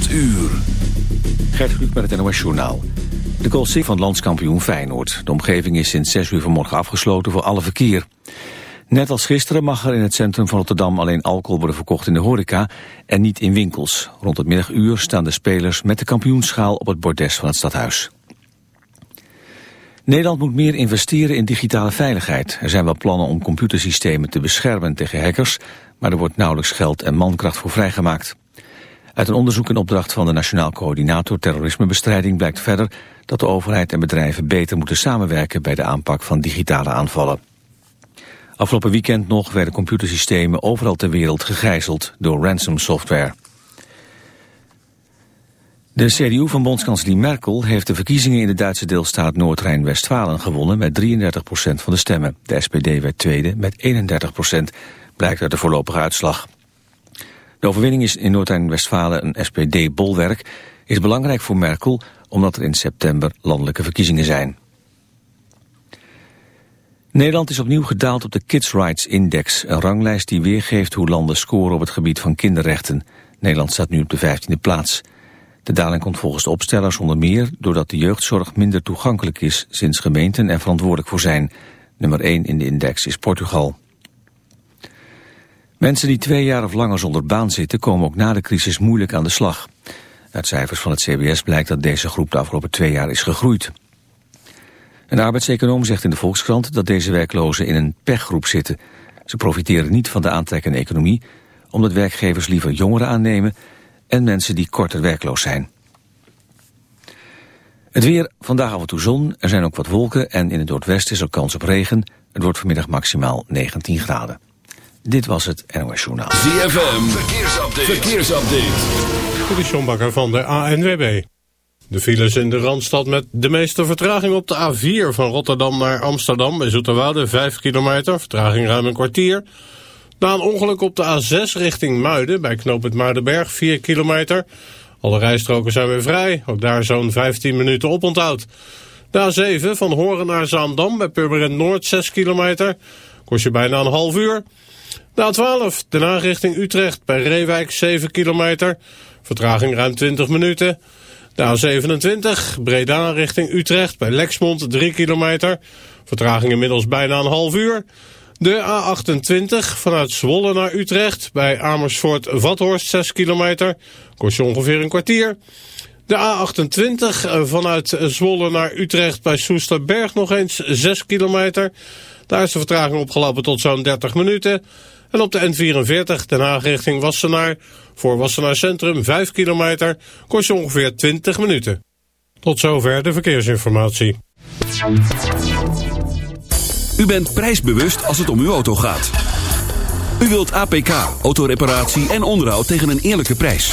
8 uur. Gert Kluk met het NOS Journaal. De Colsing van landskampioen Feyenoord. De omgeving is sinds 6 uur vanmorgen afgesloten voor alle verkeer. Net als gisteren mag er in het centrum van Rotterdam alleen alcohol worden verkocht in de horeca en niet in winkels. Rond het middaguur staan de spelers met de kampioenschaal op het bordes van het stadhuis. Nederland moet meer investeren in digitale veiligheid. Er zijn wel plannen om computersystemen te beschermen tegen hackers, maar er wordt nauwelijks geld en mankracht voor vrijgemaakt. Uit een onderzoek in opdracht van de Nationaal Coördinator Terrorismebestrijding blijkt verder dat de overheid en bedrijven beter moeten samenwerken bij de aanpak van digitale aanvallen. Afgelopen weekend nog werden computersystemen overal ter wereld gegijzeld door ransomsoftware. De CDU van bondskanselier Merkel heeft de verkiezingen in de Duitse deelstaat Noord-Rijn-Westfalen gewonnen met 33% van de stemmen. De SPD werd tweede met 31%, blijkt uit de voorlopige uitslag. De overwinning is in Noord-Rijn-Westfalen een SPD-bolwerk, is belangrijk voor Merkel omdat er in september landelijke verkiezingen zijn. Nederland is opnieuw gedaald op de Kids Rights Index, een ranglijst die weergeeft hoe landen scoren op het gebied van kinderrechten. Nederland staat nu op de 15e plaats. De daling komt volgens de opstellers onder meer doordat de jeugdzorg minder toegankelijk is sinds gemeenten er verantwoordelijk voor zijn. Nummer 1 in de index is Portugal. Mensen die twee jaar of langer zonder baan zitten komen ook na de crisis moeilijk aan de slag. Uit cijfers van het CBS blijkt dat deze groep de afgelopen twee jaar is gegroeid. Een arbeidseconoom zegt in de Volkskrant dat deze werklozen in een pechgroep zitten. Ze profiteren niet van de aantrekkende economie, omdat werkgevers liever jongeren aannemen en mensen die korter werkloos zijn. Het weer, vandaag af en toe zon, er zijn ook wat wolken en in het noordwesten is er kans op regen. Het wordt vanmiddag maximaal 19 graden. Dit was het NOS Journaal. ZFM, verkeersupdate. verkeersupdate. Sjombakker van de ANWB. De files in de Randstad met de meeste vertraging op de A4 van Rotterdam naar Amsterdam bij Zoeterwoude 5 kilometer, vertraging ruim een kwartier. Na een ongeluk op de A6 richting Muiden bij knooppunt Muidenberg 4 kilometer. Alle rijstroken zijn weer vrij, ook daar zo'n 15 minuten op onthoud. De A7 van Horen naar Zaandam bij Purmerend Noord 6 kilometer, kost je bijna een half uur. De A12 daarna richting Utrecht bij Reewijk 7 kilometer, vertraging ruim 20 minuten. De A27 Breda richting Utrecht bij Lexmond 3 kilometer, vertraging inmiddels bijna een half uur. De A28 vanuit Zwolle naar Utrecht bij Amersfoort-Vathorst 6 kilometer. Kost je ongeveer een kwartier. De A28 eh, vanuit Zwolle naar Utrecht bij Soesterberg nog eens 6 kilometer. Daar is de vertraging opgelopen tot zo'n 30 minuten. En op de N44 Den Haag richting Wassenaar voor Wassenaar Centrum 5 kilometer kost je ongeveer 20 minuten. Tot zover de verkeersinformatie. U bent prijsbewust als het om uw auto gaat. U wilt APK, autoreparatie en onderhoud tegen een eerlijke prijs.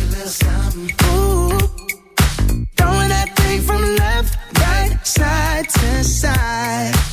Left, right, side to side.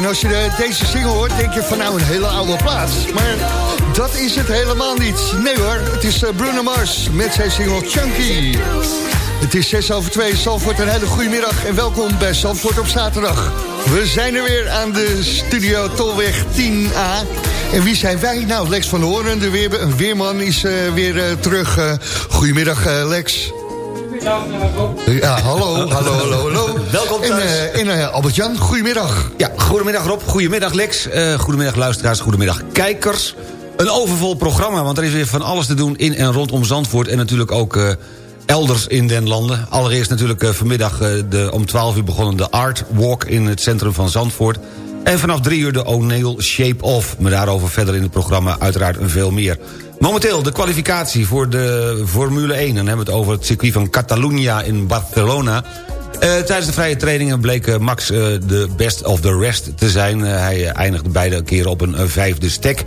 En als je de- deze single hoort, denk je van nou een hele oude plaats. Maar dat is het helemaal niet. Nee hoor, het is eh, Bruno Mars met zijn single Chunky. Het is 6 over 2, Zandvoort, een hele goede middag en welkom bij Zandvoort op zaterdag. We zijn er weer aan de studio Tolweg 10A. En wie zijn wij? Nou, Lex van Hoorn, de weer, weerman, is eh, weer eh, terug. Goedemiddag Lex. Ja, hallo, hallo, hallo, hallo. Welkom En, thuis. eh, en eh, Albert-Jan, goedemiddag. Ja, goedemiddag Rob, goedemiddag Lex, eh goedemiddag luisteraars, goedemiddag kijkers. Een overvol programma, want er is weer van alles te doen in en rondom Zandvoort... en natuurlijk ook elders in den landen. Allereerst natuurlijk vanmiddag de, om 12 uur begonnen de Art Walk... in het centrum van Zandvoort. En vanaf 3 uur de O'Neill Shape Off. Maar daarover verder in het programma uiteraard veel meer. Momenteel de kwalificatie voor de Formule 1. Dan hebben we het over het circuit van Catalunya in Barcelona... Eh, tijdens de vrije trainingen bleek eh, Max eh, de best of the rest te zijn. Hij eindigde beide keren op een vijfde stek.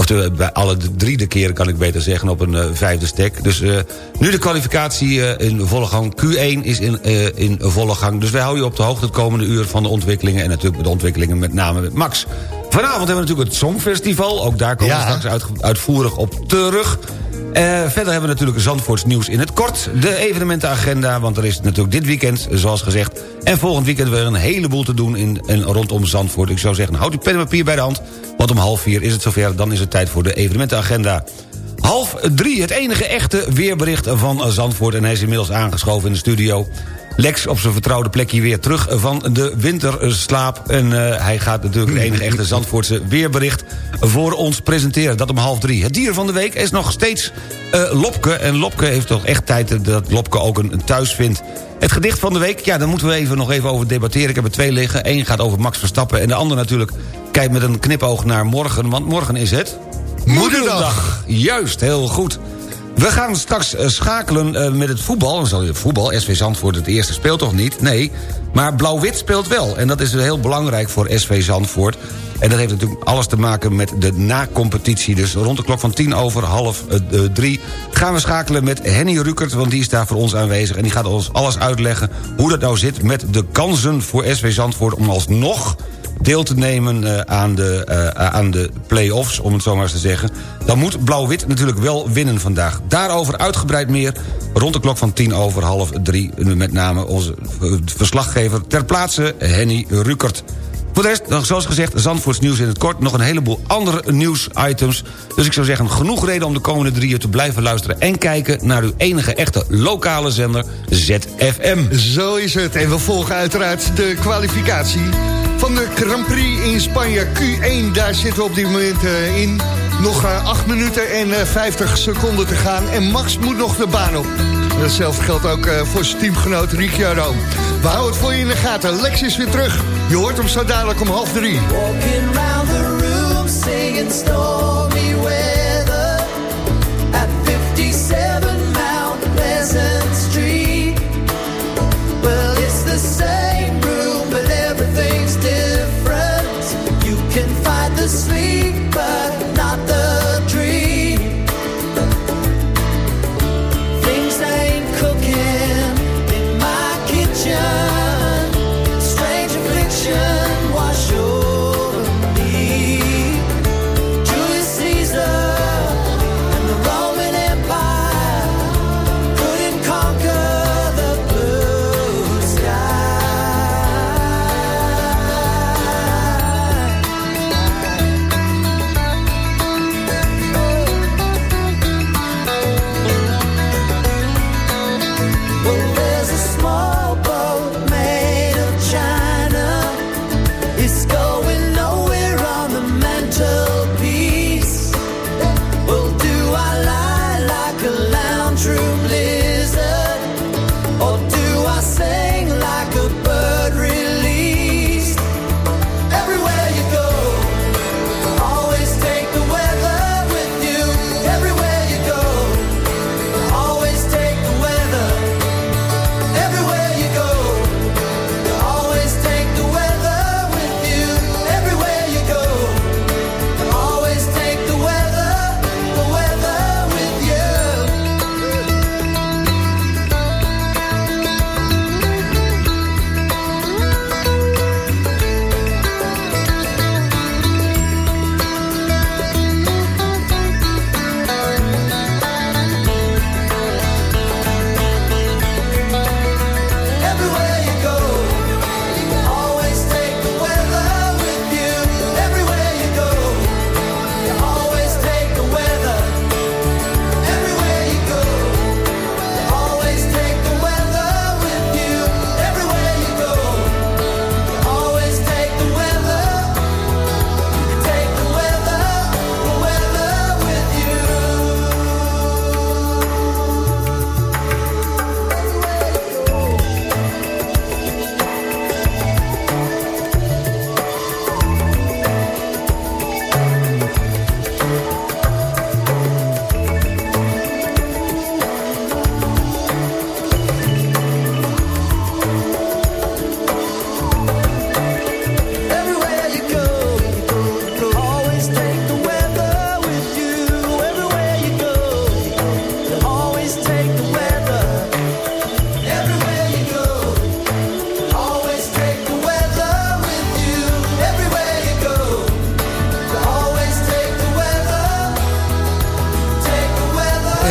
Of de, bij alle drie de keren kan ik beter zeggen op een eh, vijfde stek. Dus eh, nu de kwalificatie eh, in volle gang. Q1 is in, in volle gang. Dus wij houden je op de hoogte het komende uur van de ontwikkelingen. En natuurlijk de ontwikkelingen met name met Max. Vanavond hebben we natuurlijk het Songfestival. Ook daar komen Ja. we straks uit- uitvoerig op terug. Eh, verder hebben we natuurlijk Zandvoorts nieuws in het kort. De evenementenagenda, want er is natuurlijk dit weekend, zoals gezegd... en volgend weekend weer een heleboel te doen in en rondom Zandvoort. Ik zou zeggen, houd uw pen en papier bij de hand... want om half vier is het zover, dan is het tijd voor de evenementenagenda. Half drie, het enige echte weerbericht van Zandvoort... en hij is inmiddels aangeschoven in de studio... Lex op zijn vertrouwde plekje weer terug van de winterslaap. En eh, hij gaat natuurlijk het enige echte Zandvoortse weerbericht voor ons presenteren. Dat om half drie. Het dier van de week is nog steeds eh, Lopke. En Lopke heeft toch echt tijd dat Lopke ook een, een thuis vindt. Het gedicht van de week, ja, daar moeten we even, nog even over debatteren. Ik heb er twee liggen. Eén gaat over Max Verstappen en de ander natuurlijk... kijkt met een knipoog naar morgen, want morgen is het... Moederdag. Juist, heel goed. We gaan straks eh, schakelen eh, met het voetbal. Voetbal, SV Zandvoort het eerste speelt toch niet? Nee, maar Blauw-Wit speelt wel. En dat is heel belangrijk voor SV Zandvoort. En dat heeft natuurlijk alles te maken met de na-competitie. Dus rond de klok van tien over half eh, drie... gaan we schakelen met Henny Rukert, want die is daar voor ons aanwezig. En die gaat ons alles uitleggen hoe dat nou zit... met de kansen voor SV Zandvoort om alsnog deel te nemen eh, aan de, eh, aan de play-offs, om het zo maar eens te zeggen... dan moet Blauw-Wit natuurlijk wel winnen vandaag. Daarover uitgebreid meer rond de klok van tien over half drie... met name onze eh, verslaggever ter plaatse, Henny Rukert. Voor de rest, zoals gezegd, Zandvoorts nieuws in het kort... nog een heleboel andere nieuwsitems. Dus ik zou zeggen, genoeg reden om de komende drie uur te blijven luisteren... en kijken naar uw enige echte lokale zender, ZFM. Zo is het. En we volgen uiteraard de kwalificatie van de Grand Prix in Spanje. Q1, daar zitten we op dit moment eh, in. Nog eh, 8 minuten en eh, 50 seconden te gaan. En Max moet nog de baan op. Hetzelfde geldt ook voor zijn teamgenoot Ricciardo. We houden het voor je in de gaten. Lex is weer terug. Je hoort hem zo dadelijk om half drie. Walking round the room, singing stormy weather. At 57 Mount Pleasant. sleep, but not the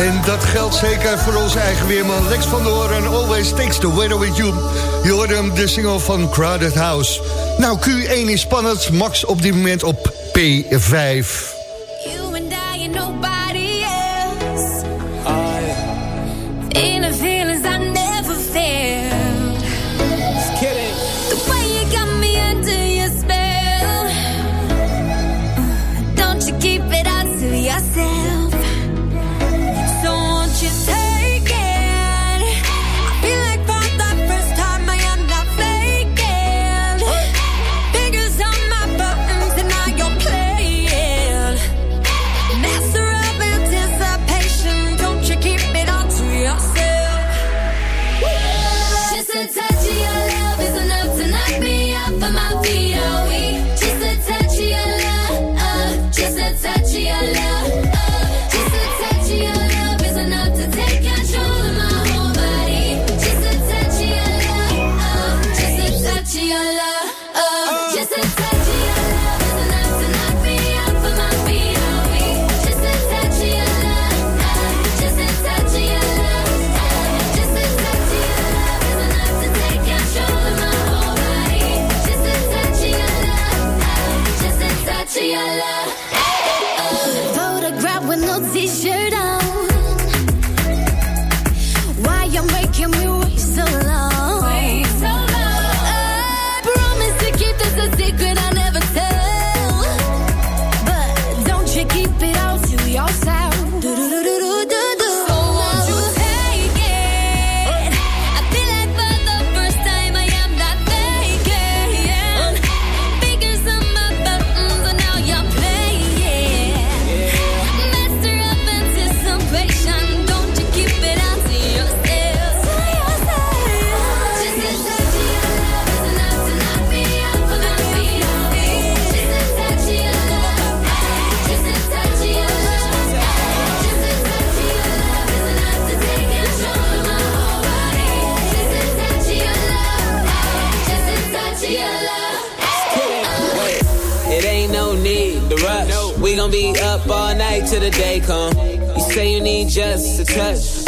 En dat geldt zeker voor onze eigen weerman Lex van der Hoorn. Always takes the weather with you. Je hoorde hem de single van Crowded House. Nou, Q1 is spannend. Max op dit moment op P5.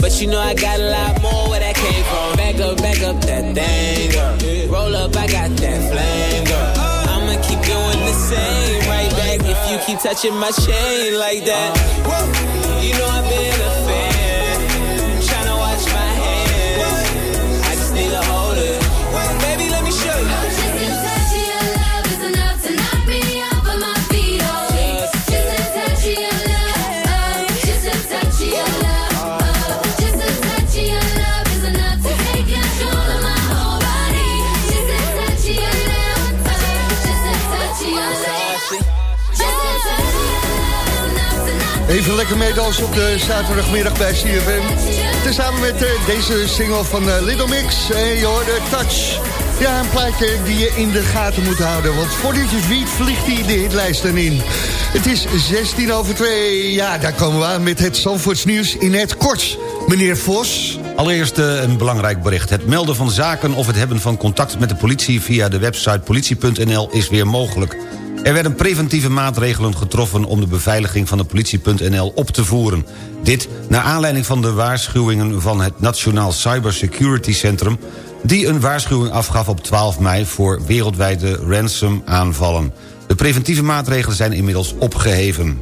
But you know I got a lot more where that came from. Back up, back up that thing, girl. Roll up, I got that flame, girl. I'ma keep doing the same right back if you keep touching my chain like that. You know I've been a fan, lekker meedansen op de zaterdagmiddag bij CFM. Tezamen met eh, deze single van eh, Little Mix. En je Touch. Ja, een plaatje die je in de gaten moet houden. Want voordat je weet vliegt hij de hitlijsten in. Het is 16 over 2. Ja, daar komen we aan met het Zandvoorts nieuws in het kort. Meneer Vos. Allereerst eh, een belangrijk bericht. Het melden van zaken of het hebben van contact met de politie... via de website politie.nl is weer mogelijk. Er werden preventieve maatregelen getroffen... om de beveiliging van de politie.nl op te voeren. Dit naar aanleiding van de waarschuwingen van het Nationaal Cybersecurity Centrum... die een waarschuwing afgaf op 12 mei voor wereldwijde ransom-aanvallen. De preventieve maatregelen zijn inmiddels opgeheven.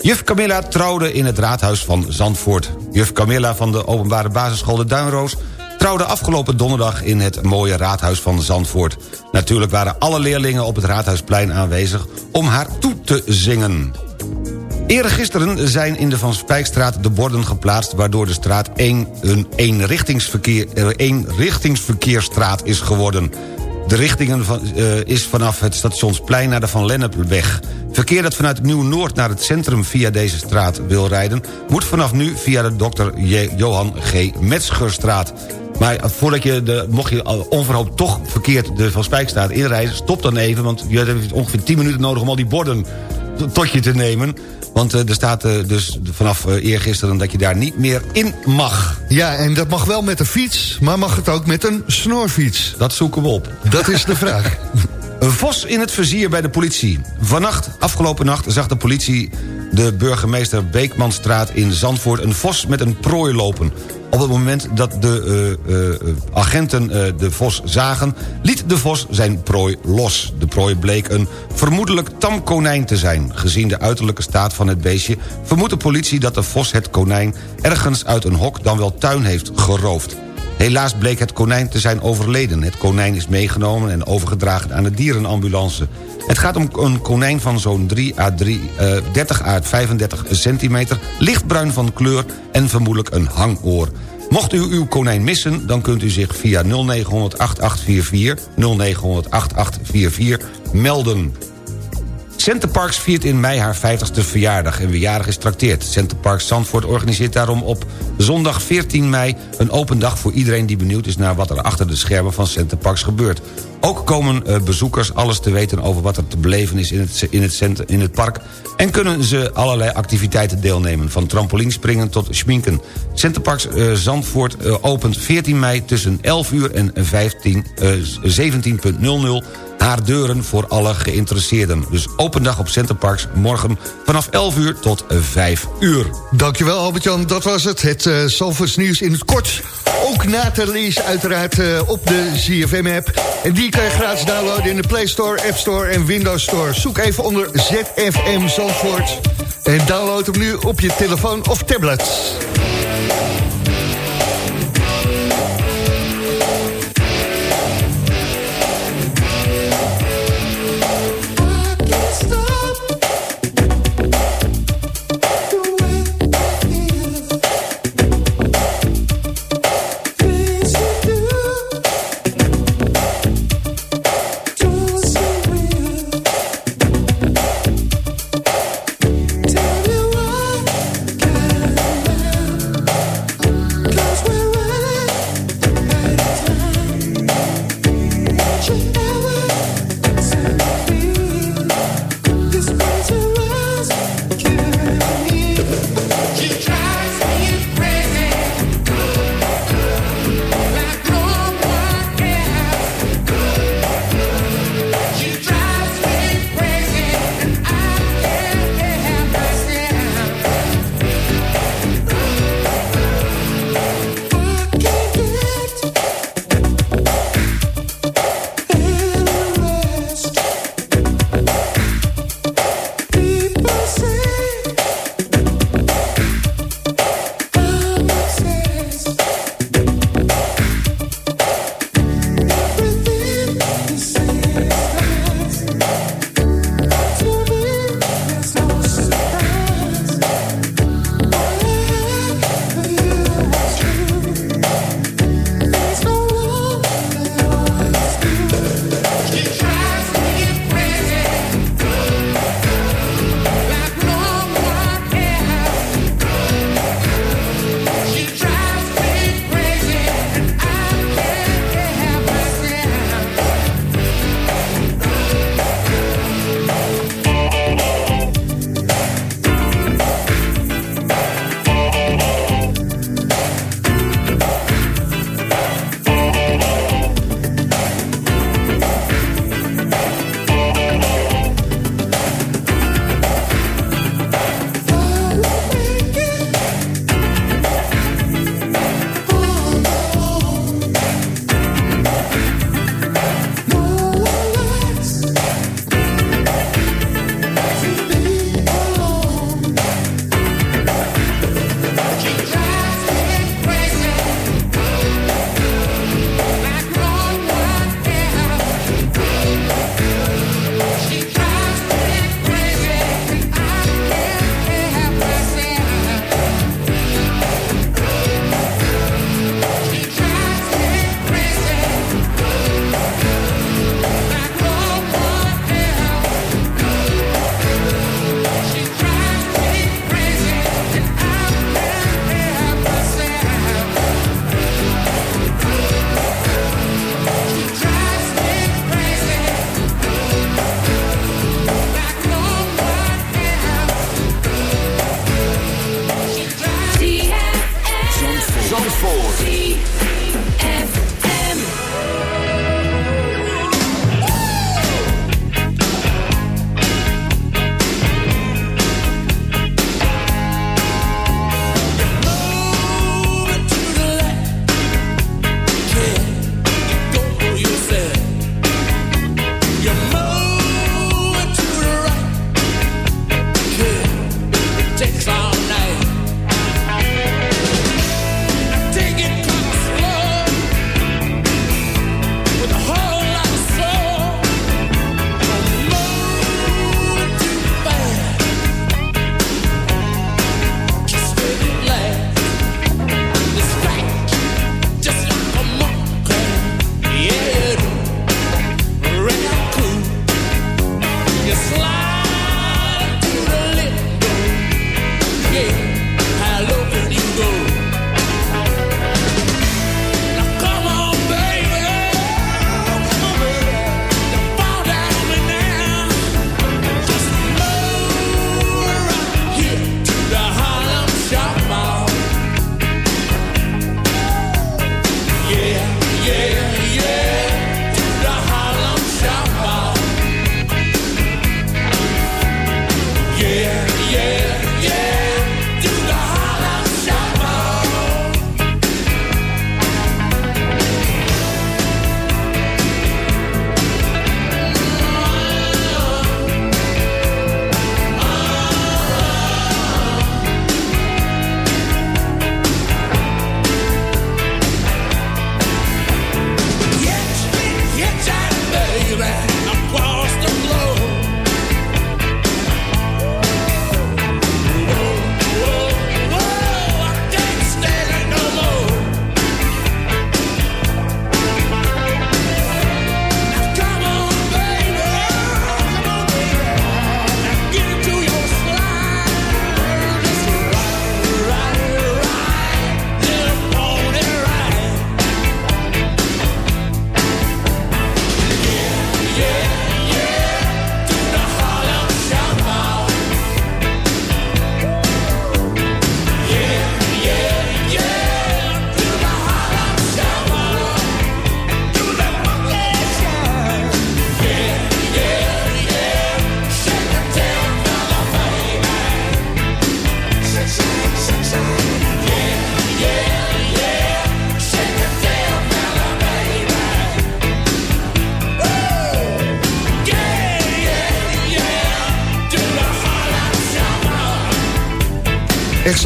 Juf Camilla trouwde in het raadhuis van Zandvoort. Juf Camilla van de openbare basisschool De Duinroos... trouwde afgelopen donderdag in het mooie raadhuis van Zandvoort. Natuurlijk waren alle leerlingen op het raadhuisplein aanwezig... om haar toe te zingen. Eergisteren zijn in de Van Spijkstraat de borden geplaatst... waardoor de straat één, een eenrichtingsverkeer, eh, eenrichtingsverkeersstraat is geworden. De richtingen van, eh, is vanaf het stationsplein naar de Van Lennepweg. Verkeer dat vanuit Nieuw-Noord naar het centrum via deze straat wil rijden... moet vanaf nu via de Dr. J. Johan G. Metzgerstraat. Maar voordat je, de, mocht je al onverhoopt toch verkeerd de Van Spijkstraat inrijden... stop dan even, want je hebt ongeveer 10 minuten nodig om al die borden tot je te nemen. Want eh, er staat eh, dus vanaf eh, eergisteren dat je daar niet meer in mag. Ja, en dat mag wel met een fiets, maar mag het ook met een snorfiets? Dat zoeken we op. Dat is de vraag. Een vos in het vizier bij de politie. Vannacht, afgelopen nacht, zag de politie de burgemeester Beekmanstraat in Zandvoort... een vos met een prooi lopen. Op het moment dat de uh, uh, agenten uh, de vos zagen... liet de vos zijn prooi los. De prooi bleek een vermoedelijk tam konijn te zijn. Gezien de uiterlijke staat van het beestje... vermoedt de politie dat de vos het konijn... ergens uit een hok dan wel tuin heeft geroofd. Helaas bleek het konijn te zijn overleden. Het konijn is meegenomen en overgedragen aan de dierenambulance. Het gaat om een konijn van zo'n 3 à 3, uh, 30 à 35 centimeter... lichtbruin van kleur en vermoedelijk een hangoor. Mocht u uw konijn missen, dan kunt u zich via 0900 8844... 0900 8844 melden. Centerparks viert in mei haar 50ste verjaardag en wie jarig is. Centerparks Zandvoort organiseert daarom op zondag 14 mei... een open dag voor iedereen die benieuwd is naar wat er achter de schermen van Centerparks gebeurt. Ook komen uh, bezoekers alles te weten over wat er te beleven is in het, in, het center, in het park... en kunnen ze allerlei activiteiten deelnemen, van trampolinspringen tot schminken. Centerparks uh, Zandvoort uh, opent 14 mei tussen 11 uur en 15, 17.00 haar deuren voor alle geïnteresseerden. Dus open dag op Centerparks morgen vanaf 11 uur tot 5 uur. Dankjewel Albert-Jan, dat was het. Het uh, Zalvoorts nieuws in het kort. Ook na te lezen uiteraard uh, op de ZFM-app. En die kan je gratis downloaden in de Play Store, App Store en Windows Store. Zoek even onder ZFM Zandvoort. En download hem nu op je telefoon of tablet.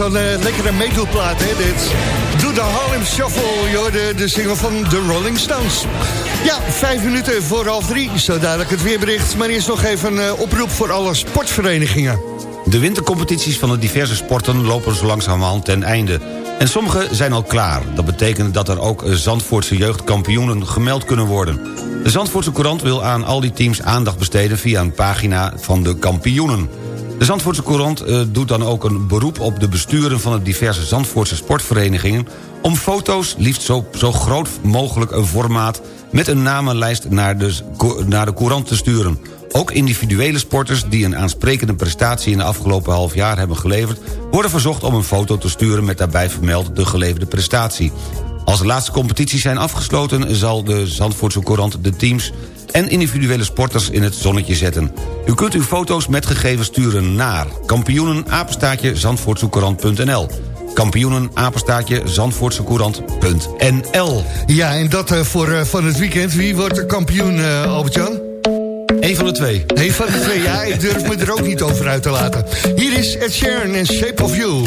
Zo'n eh, lekkere meedoelplaat, hè, dit. Doe de Harlem Shuffle, joh, de, de single van de Rolling Stones. Ja, vijf minuten voor half drie, zo dadelijk het weerbericht. Maar eerst nog even een eh, oproep voor alle sportverenigingen. De wintercompetities van de diverse sporten lopen zo langzamerhand ten einde. En sommige zijn al klaar. Dat betekent dat er ook Zandvoortse jeugdkampioenen gemeld kunnen worden. De Zandvoortse Courant wil aan al die teams aandacht besteden... via een pagina van de kampioenen. De Zandvoortse Courant eh, doet dan ook een beroep op de besturen... van de diverse Zandvoortse sportverenigingen... om foto's, liefst zo, zo groot mogelijk een formaat... met een namenlijst naar de, naar de Courant te sturen... Ook individuele sporters die een aansprekende prestatie... in de afgelopen half jaar hebben geleverd... worden verzocht om een foto te sturen met daarbij vermeld de geleverde prestatie. Als de laatste competities zijn afgesloten... zal de Zandvoortse Courant de teams en individuele sporters in het zonnetje zetten. U kunt uw foto's met gegevens sturen naar kampioenen apenstaatje zandvoortsecourant.nl kampioenen apenstaatje zandvoortsecourant.nl Ja, en dat eh, voor eh, van het weekend. Wie wordt de kampioen, eh, Albert-Jan? Eén van de twee. Een van de twee, ja, ik durf me er ook niet over uit te laten. Hier is Ed Sheeran en Shape of You.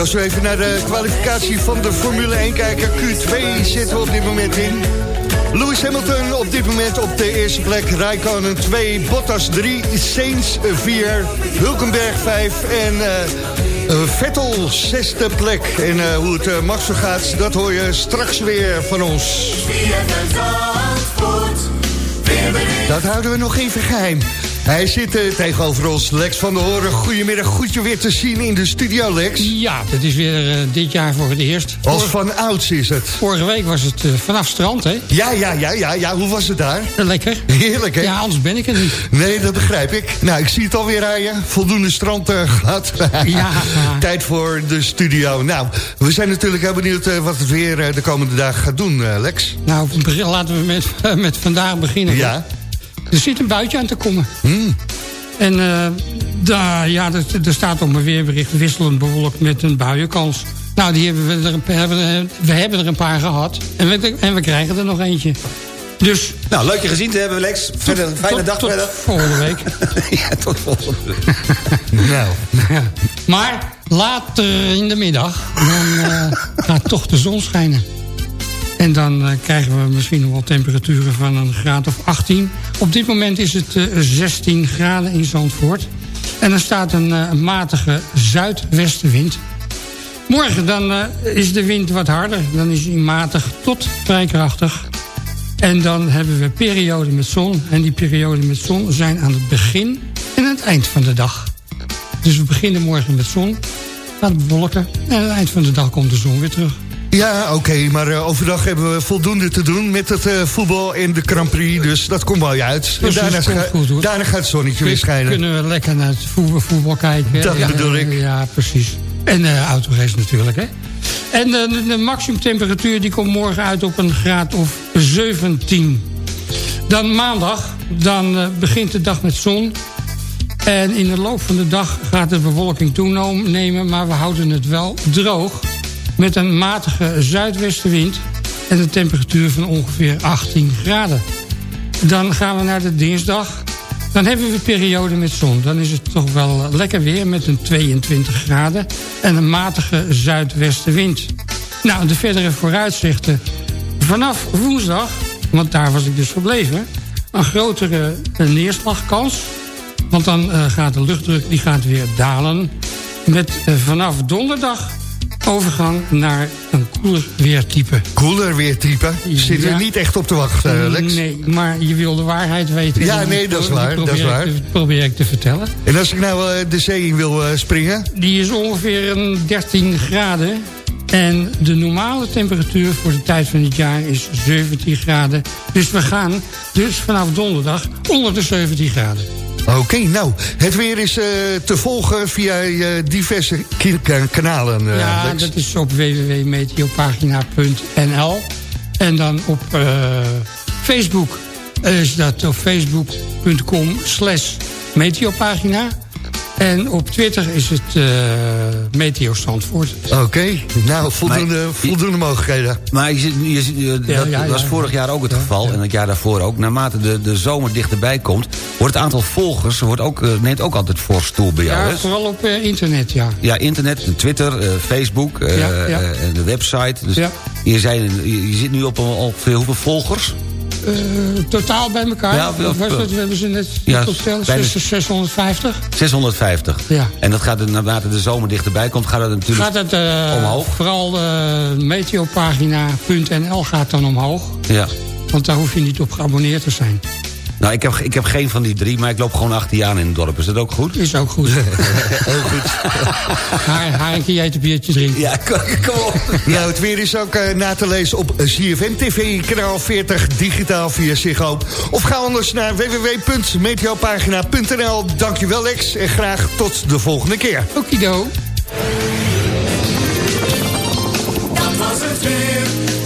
En als we even naar de kwalificatie van de Formule 1 kijken... Q2 zitten we op dit moment in. Lewis Hamilton op dit moment op de eerste plek. Rijkonen 2, Bottas 3, Sainz 4, Hulkenberg 5 en eh, Vettel zesde plek. En eh, hoe het uh, Max zo gaat, dat hoor je straks weer van ons. Dat houden we nog even geheim. Hij zit eh, tegenover ons, Lex van der Horen. Goedemiddag, goed je weer te zien in de studio, Lex. Ja, dat is weer eh, dit jaar voor het eerst. Als van ouds is het. vorige week was het eh, vanaf strand, hè? Ja, ja, ja, ja, ja. Hoe was het daar? Lekker. Heerlijk, hè? Ja, anders ben ik er niet. Nee, dat begrijp ik. Nou, ik zie het alweer aan je. Voldoende strand eh, gehad. Ja. Tijd voor de studio. Nou, we zijn natuurlijk heel benieuwd wat het weer de komende dagen gaat doen, Lex. Nou, laten we met, met vandaag beginnen. Ja. Er zit een buitje aan te komen. Hmm. En eh, daar, ja, er, er staat op mijn weerbericht wisselend bewolkt met een buienkans. Nou, die hebben we, er, een- hebben, we hebben er een paar gehad. En we, en we krijgen er nog eentje. Dus Nou, leuk je gezien te hebben, Lex. Verder een fijne tot, dag tot verder. volgende week. ja, tot volgende week. Nou. Maar later in de middag, dan eh, gaat toch de zon schijnen. En dan eh, krijgen we misschien nog wel temperaturen van een graad of 18. Op dit moment is het eh, 16 graden in Zandvoort. En er staat een eh, matige zuidwestenwind. Morgen dan eh, is de wind wat harder. Dan is hij matig tot vrij krachtig. En dan hebben we perioden met zon. En die perioden met zon zijn aan het begin en aan het eind van de dag. Dus we beginnen morgen met zon. Gaat bewolken. En aan het eind van de dag komt de zon weer terug. Ja, oké, maar eh, overdag hebben we voldoende te doen met het eh, voetbal en de Grand Prix. Dus dat komt wel uit. En Precies, daarna, goed, daarna gaat het zonnetje weer schijnen. Kunnen we lekker naar het voetbal, voetbal kijken. Dat ja, bedoel ik. Ja, precies. En uh, autorace natuurlijk, hè. En de, de maximumtemperatuur die komt morgen uit op een graad of 17. Dan maandag, dan begint de dag met zon. En in de loop van de dag gaat de bewolking toenemen... maar we houden het wel droog... met een matige zuidwestenwind... en een temperatuur van ongeveer 18 graden. Dan gaan we naar de dinsdag. Dan hebben we een periode met zon. Dan is het toch wel lekker weer met een 22 graden... en een matige zuidwestenwind. Nou, de verdere vooruitzichten. Vanaf woensdag, want daar was ik dus gebleven... een grotere neerslagkans... Want dan uh, gaat de luchtdruk die gaat weer dalen. Met uh, vanaf donderdag overgang naar een koeler weertype. Koeler weertype? Zit er niet echt op te wachten, uh, Lex? Nee, maar je wil de waarheid weten. Ja, nee, dat is waar, dat is probeer waar. ik te- probeer ik te vertellen. En als ik nou eh, de zee in wil eh, springen? Die is ongeveer een 13 graden. En de normale temperatuur voor de tijd van het jaar is 17 graden. Dus we gaan dus vanaf donderdag onder de 17 graden. Oké, nou, het weer is eh, te volgen via eh, diverse kanalen, eh, ja, Lex. dat is op www.meteopagina.nl. En dan op Facebook is dat op facebook.com slash meteopagina. En op Twitter is het eh Meteo Zandvoort. Oké, nou, voldoende, voldoende mogelijkheden. Maar je, ziet- je, je- Ja, dat ja, was ja. vorig jaar ook het geval, en het jaar daarvoor ook. Naarmate de, de zomer dichterbij komt, wordt het aantal volgers wordt ook, eh, neemt ook altijd fors toe bij jou. Ja, vooral op eh, internet, ja. Ja, internet, Twitter, Facebook, eh, Ja, ja. eh, en de website. Dus Ja. je, zei, je, je zit nu op, een- op veel, hoeveel volgers? Eh, totaal bij elkaar. Ja, was dat? We hebben ze net Ja, opgesteld. bijna- 650. 650. Ja. En dat gaat naarmate de zomer dichterbij komt, gaat het natuurlijk Gaat het eh, omhoog. vooral uh, meteopagina.nl gaat dan omhoog. Ja. Want daar hoef je niet op geabonneerd te zijn. Nou, ik heb, ik heb geen van die drie, maar ik loop gewoon achter je aan in het dorp. Is dat ook goed? Is ook goed. Heel goed. haar, haar een keer een biertje drinken. Ja, kom, kom op. Nou, het weer is ook eh, na te lezen op ZFM TV, kanaal 40, digitaal via Ziggo. Of ga anders naar www.meteopagina.nl. Dankjewel Lex en graag tot de volgende keer. Okido. Dat was het weer.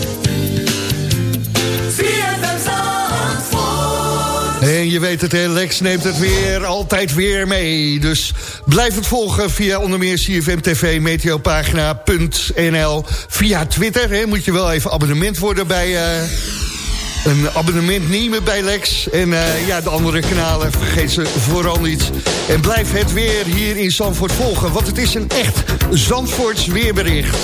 En je weet het, Lex neemt het weer altijd weer mee. Dus blijf het volgen via onder meer CFM TV, meteopagina.nl. Via Twitter hè, moet je wel even abonnement worden bij... eh, een abonnement nemen bij Lex. En eh, ja, de andere kanalen, vergeet ze vooral niet. En blijf het weer hier in Zandvoort volgen. Want het is een echt Zandvoorts weerbericht.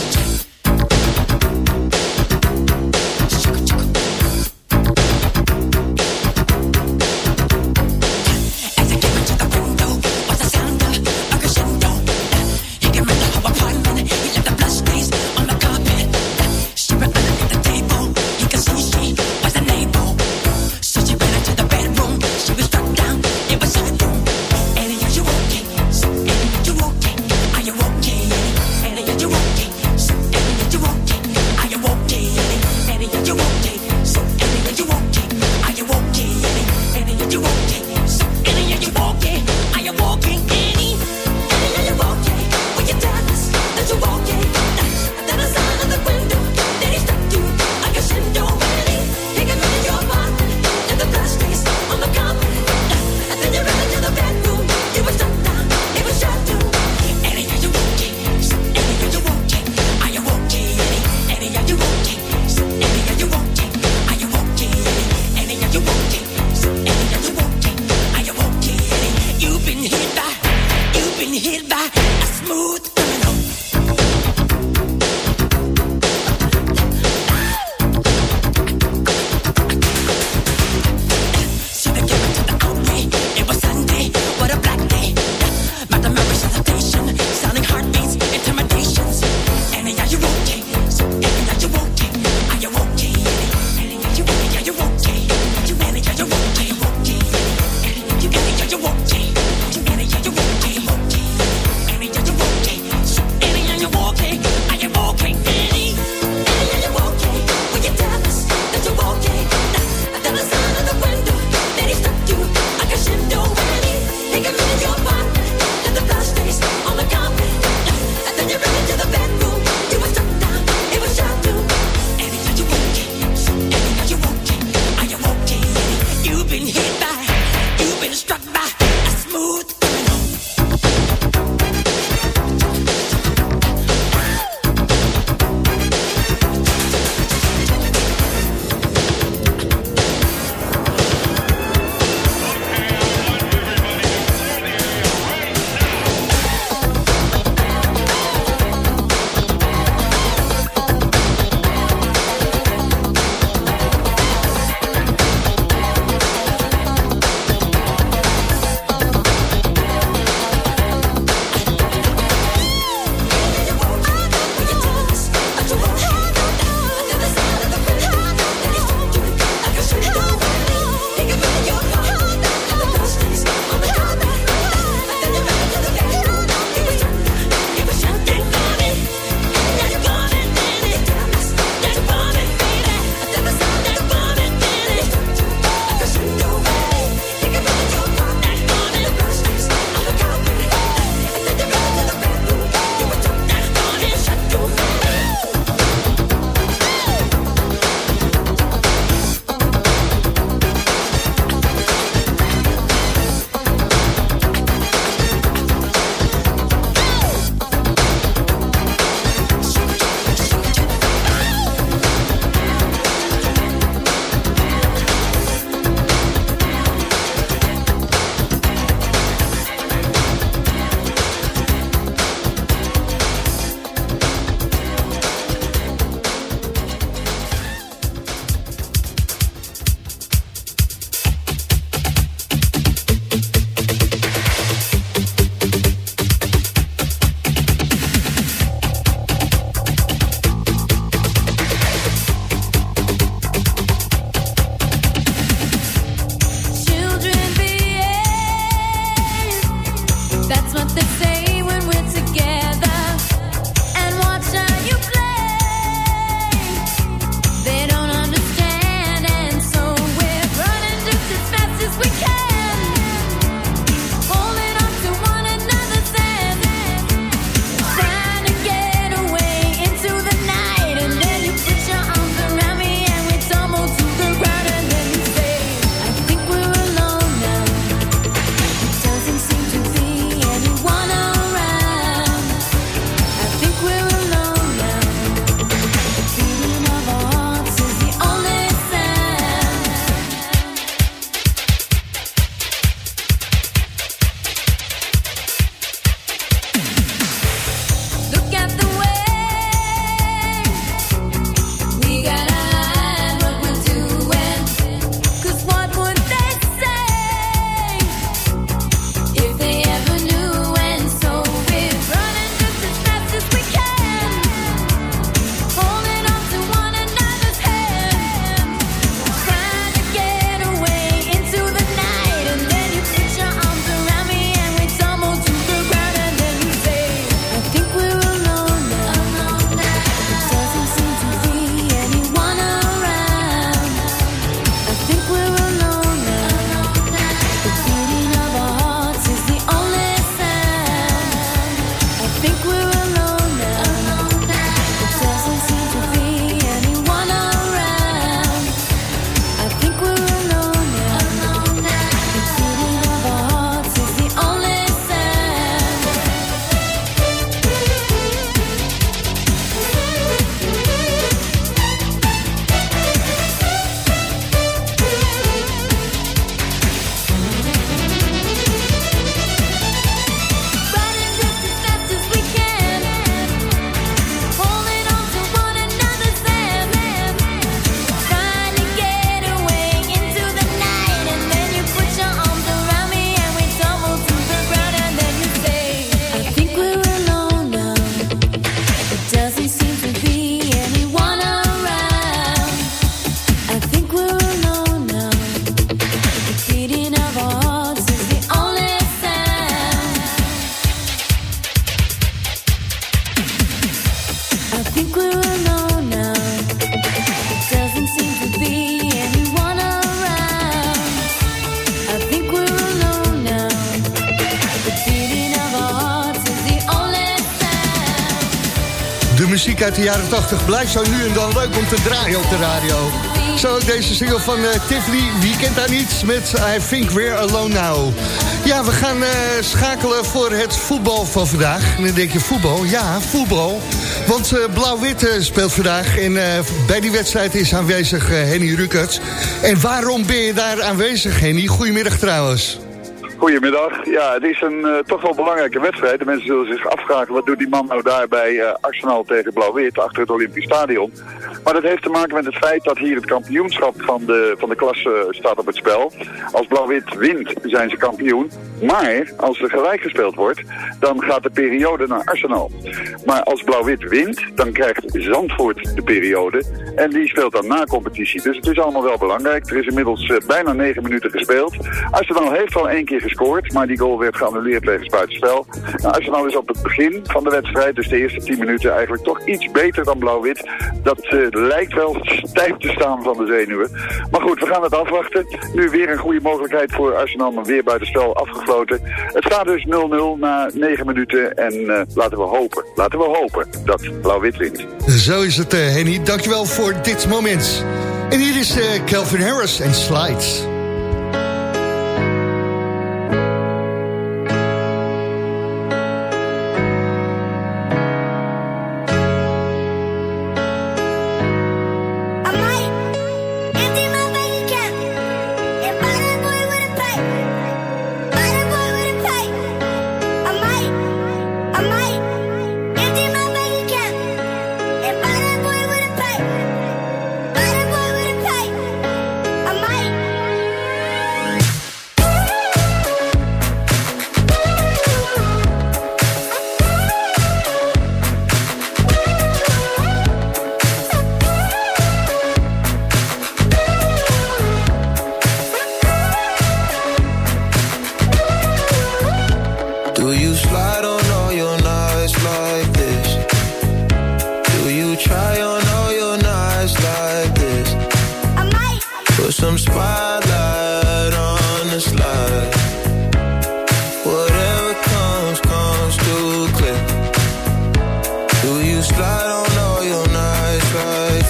Uit de jaren 80 blijft zo nu en dan leuk om te draaien op de radio. Zo ook deze single van uh, Tiffany, wie kent daar niets, met I Think We're Alone Now. Ja, we gaan uh, schakelen voor het voetbal van vandaag. En dan denk je, voetbal? Ja, voetbal. Want uh, Blauw-Wit speelt vandaag en bij die wedstrijd is aanwezig Henny Rukerts. En waarom ben je daar aanwezig, Henny? Goedemiddag trouwens. Goedemiddag. Ja, het is een uh, toch wel belangrijke wedstrijd. De mensen zullen zich afvragen, wat doet die man nou daar bij uh, Arsenal tegen Blauw-Wit achter het Olympisch Stadion? Maar dat heeft te maken met het feit dat hier het kampioenschap van de, van de klasse staat op het spel. Als Blauw-Wit wint, zijn ze kampioen. Maar als er gelijk gespeeld wordt, dan gaat de periode naar Arsenal. Maar als Blauw-Wit wint, dan krijgt Zandvoort de periode. En die speelt dan na competitie. Dus het is allemaal wel belangrijk. Er is inmiddels uh, bijna negen minuten gespeeld. Arsenal heeft al één keer gescoord, maar die goal werd geannuleerd wegens buitenspel. Nou, Arsenal is op het begin van de wedstrijd, dus de eerste 10 minuten, eigenlijk toch iets beter dan Blauw-Wit. Dat uh, lijkt wel stijf te staan van de zenuwen. Maar goed, we gaan het afwachten. Nu weer een goede mogelijkheid voor Arsenal, maar weer buitenspel Het staat dus 0-0 na 9 minuten en uh, laten we hopen, laten we hopen dat Blauw-Wit wint. Zo is het, uh, Henny. Dankjewel voor dit moment. En hier is uh, Calvin Harris en Slides.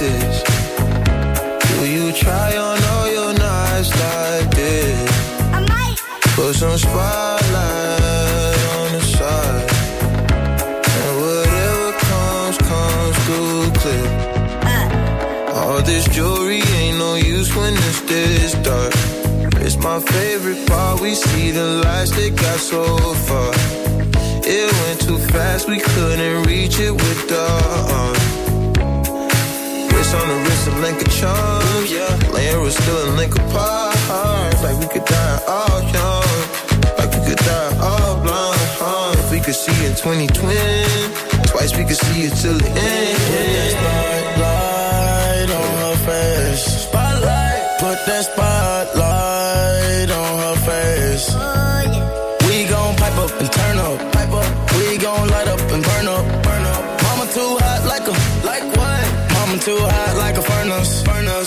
message. Do you try on all your nights like this? I might put some spotlight on the side, and whatever comes comes through clear. Uh. All this jewelry ain't no use when it's this dark. It's my favorite part. We see the lights that got so far. It went too fast, we couldn't reach it with the arm. Ice on the wrist and link of charms. Yeah. Laying was still a link apart. Like we could die all young. Like we could die all blind. Huh? If we could see in 2020, twice we could see it till the end. Put that spotlight on her face. Spotlight. Put that spotlight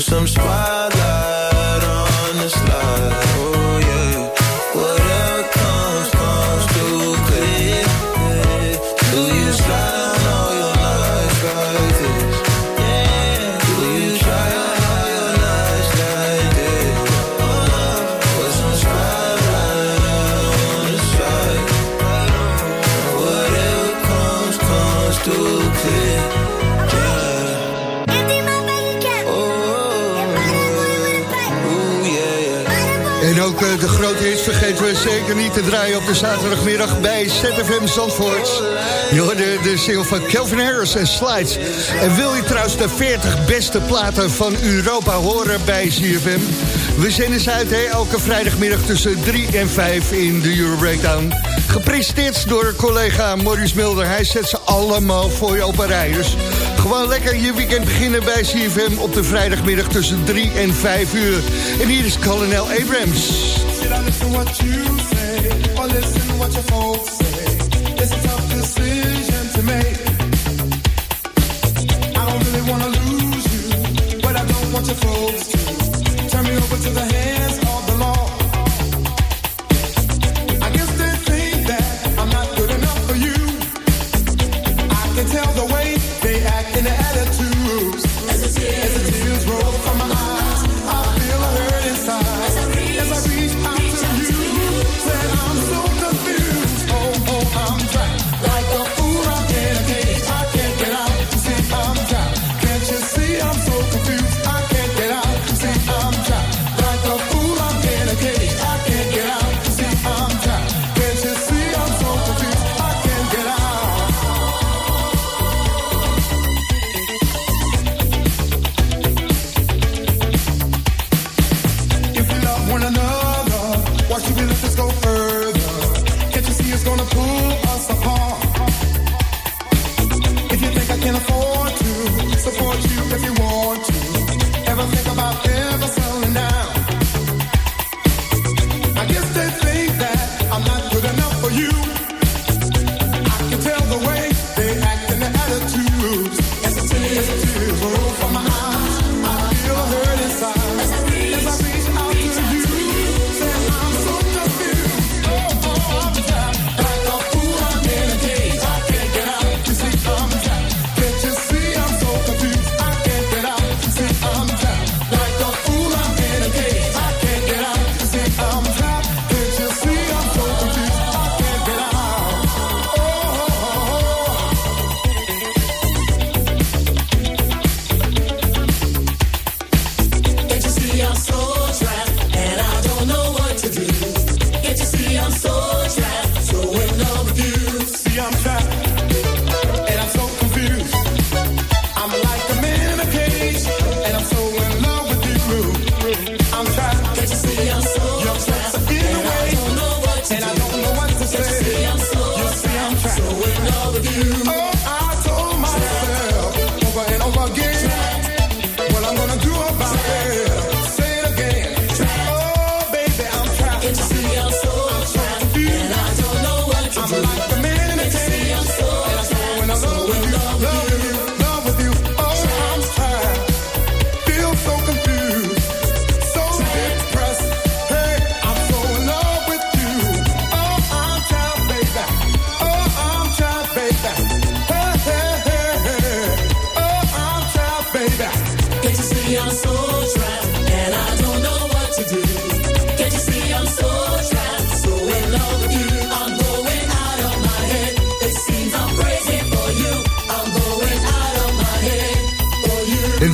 Some spotlight te draaien op de zaterdagmiddag bij ZFM Zandvoort. Je hoorde de single van Kelvin Harris en Slides. En wil je trouwens de 40 beste platen van Europa horen bij ZFM? We zenden ze uit hè, elke vrijdagmiddag tussen 3 en 5 in de Euro Breakdown. Gepresenteerd door collega Maurice Mulder. Hij zet ze allemaal voor je op een rij. Dus gewoon lekker je weekend beginnen bij CFM op de vrijdagmiddag tussen 3 en 5 uur. En hier is Colonel Abrams. listen what your folks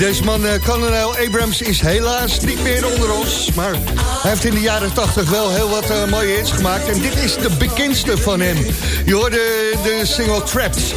deze man, eh, Colonel Abrams, is helaas niet meer onder ons. Maar hij heeft in de jaren 80 wel heel wat eh, mooie hits gemaakt. En dit is de bekendste van hem. Je hoorde de single Trapped.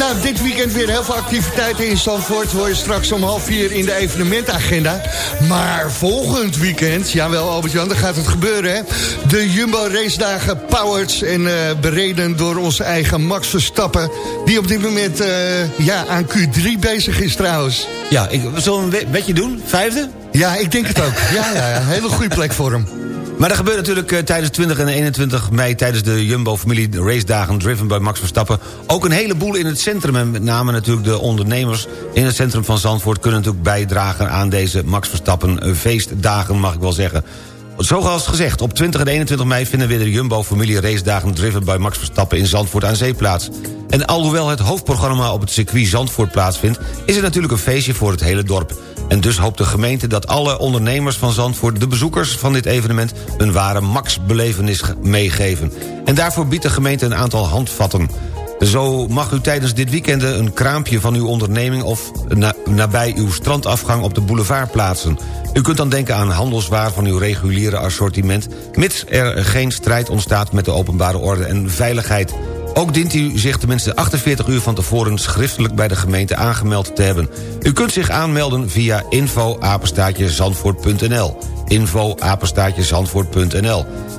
Nou, dit weekend weer heel veel activiteiten in Zandvoort. Hoor je straks om half vier in de evenementagenda. Maar volgend weekend, jawel Albert-Jan, dan gaat het gebeuren. Hè? De Jumbo Race Dagen powered en eh, bereden door onze eigen Max Verstappen. Die op dit moment eh, ja, aan Q3 bezig is trouwens. Ja, ik, zullen we een wetje doen? Vijfde? Ja, ik denk het ook. Ja, ja, ja. Hele goede plek voor hem. Maar er gebeurt natuurlijk eh, tijdens 20 en 21 mei... tijdens de Jumbo-familie Race Dagen Driven by Max Verstappen... ook een heleboel in het centrum. En met name natuurlijk de ondernemers in het centrum van Zandvoort... kunnen natuurlijk bijdragen aan deze Max Verstappen feestdagen, mag ik wel zeggen. Zoals gezegd, op 20 en 21 mei vinden weer de Jumbo-familie Race Dagen Driven by Max Verstappen in Zandvoort aan Zee plaats. En alhoewel het hoofdprogramma op het circuit Zandvoort plaatsvindt... is het natuurlijk een feestje voor het hele dorp. En dus hoopt de gemeente dat alle ondernemers van Zandvoort... de bezoekers van dit evenement een ware Max-belevenis ge- meegeven. En daarvoor biedt de gemeente een aantal handvatten. Zo mag u tijdens dit weekend een kraampje van uw onderneming... of na- nabij uw strandafgang op de boulevard plaatsen. U kunt dan denken aan handelswaar van uw reguliere assortiment... mits er geen strijd ontstaat met de openbare orde en veiligheid. Ook dient u zich tenminste 48 uur van tevoren schriftelijk bij de gemeente aangemeld te hebben. U kunt zich aanmelden via info-zandvoort.nl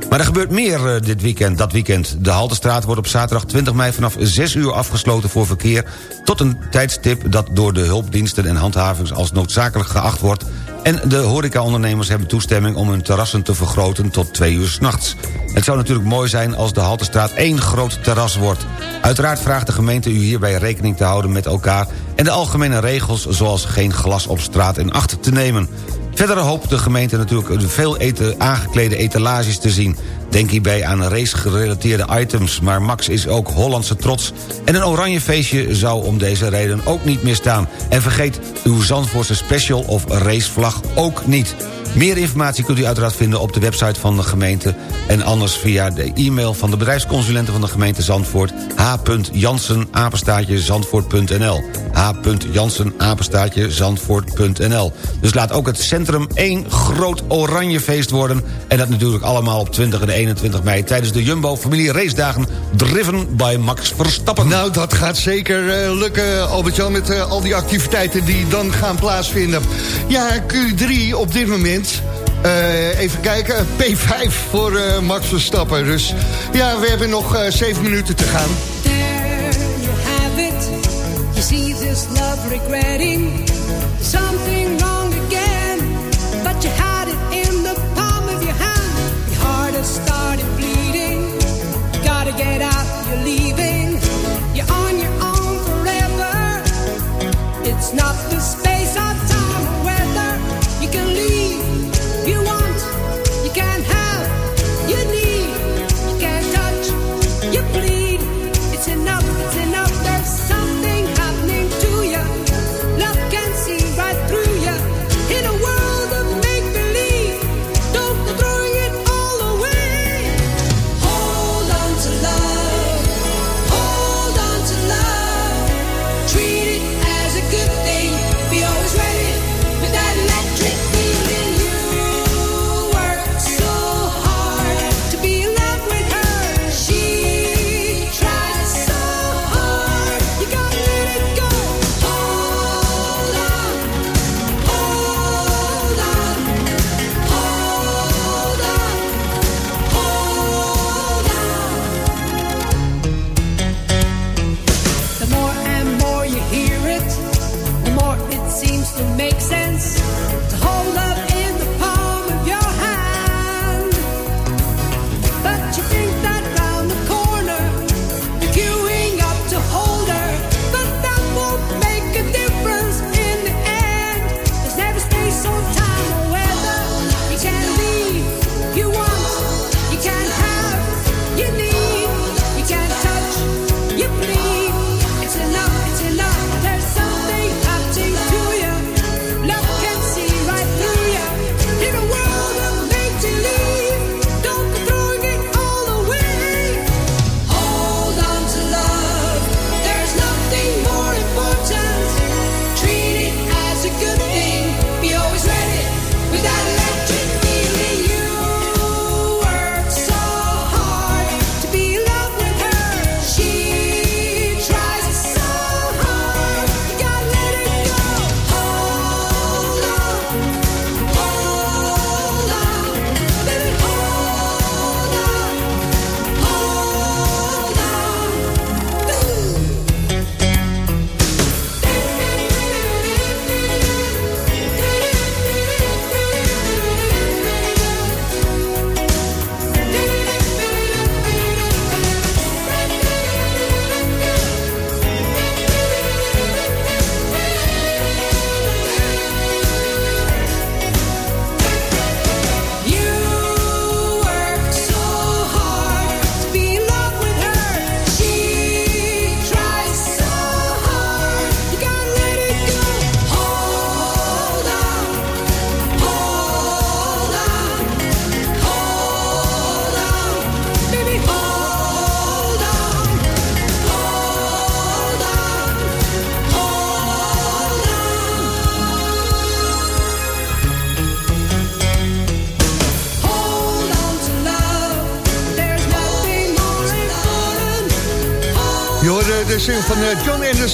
Maar er gebeurt meer eh, dit weekend, dat weekend. De Haltestraat wordt op zaterdag 20 mei vanaf 6 uur afgesloten voor verkeer... tot een tijdstip dat door de hulpdiensten en handhavings als noodzakelijk geacht wordt... en de horecaondernemers hebben toestemming om hun terrassen te vergroten tot 2 uur s'nachts. Het zou natuurlijk mooi zijn als de Haltestraat één groot terras wordt. Uiteraard vraagt de gemeente u hierbij rekening te houden met elkaar... en de algemene regels zoals geen glas op straat in acht te nemen. Verder hoopt de gemeente natuurlijk veel eten, aangeklede etalages te zien. Denk hierbij aan race-gerelateerde items, maar Max is ook Hollandse trots... en een oranje feestje zou om deze reden ook niet misstaan. En vergeet uw Zandvoortse special of racevlag ook niet. Meer informatie kunt u uiteraard vinden op de website van de gemeente... en anders via de e-mail van de bedrijfsconsulenten van de gemeente Zandvoort... h.jansen, zandvoort.nl h.jansen, zandvoort.nl Dus laat ook het centrum één groot oranje feest worden... en dat natuurlijk allemaal op 20 en 21 mei... tijdens de Jumbo Familie Race Dagen driven by Max Verstappen. Nou, dat gaat zeker eh, lukken, Albert-Jan... met eh, al die activiteiten die dan gaan plaatsvinden. Ja, Q3 op dit moment... eh, even kijken, P5 voor eh, Max Verstappen. Dus ja, we hebben nog eh, zeven minuten te gaan. There you have it. You see this love regretting something wrong again. Not the space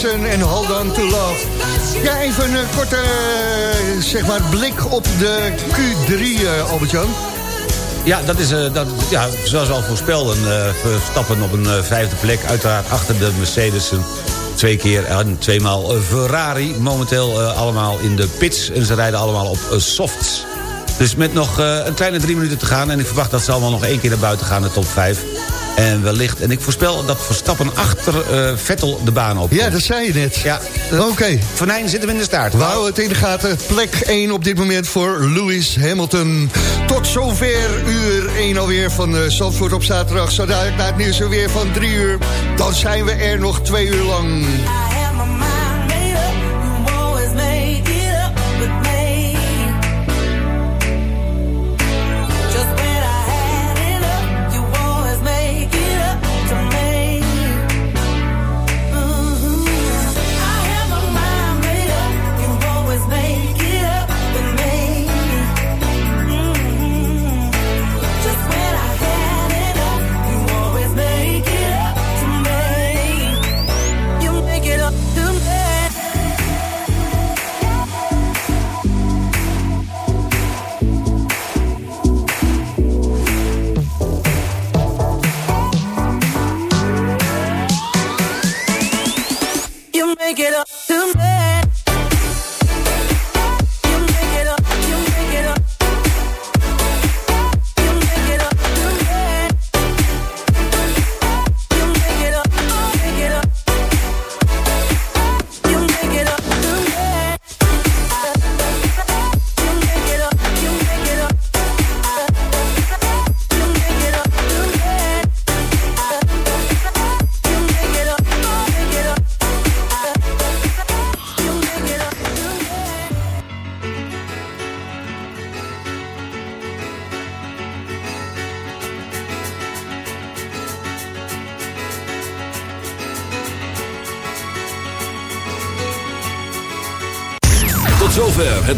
En Hold On To Love. Ja, even een korte eh, zeg maar, blik op de Q3, eh, Albert-Jan. Ja, dat is, eh, dat, ja, zoals we al voorspelden, eh, Verstappen op een vijfde plek. Uiteraard achter de Mercedes twee keer en tweemaal Ferrari. Momenteel allemaal in de pits en ze rijden allemaal op softs. Dus met nog een kleine drie minuten te gaan... en ik verwacht dat ze allemaal nog één keer naar buiten gaan, de top 5. En wellicht, en ik voorspel dat Verstappen achter eh, Vettel de baan op. Ja, dat zei je net. Ja. Oké. Venijn zit hem in de staart. We houden het in de gaten. Plek 1 op dit moment voor Lewis Hamilton. Tot zover uur 1 alweer van uh, Zandvoort op zaterdag. Zo dadelijk na het nieuws weer van 3 uur. Dan zijn we er nog 2 uur lang.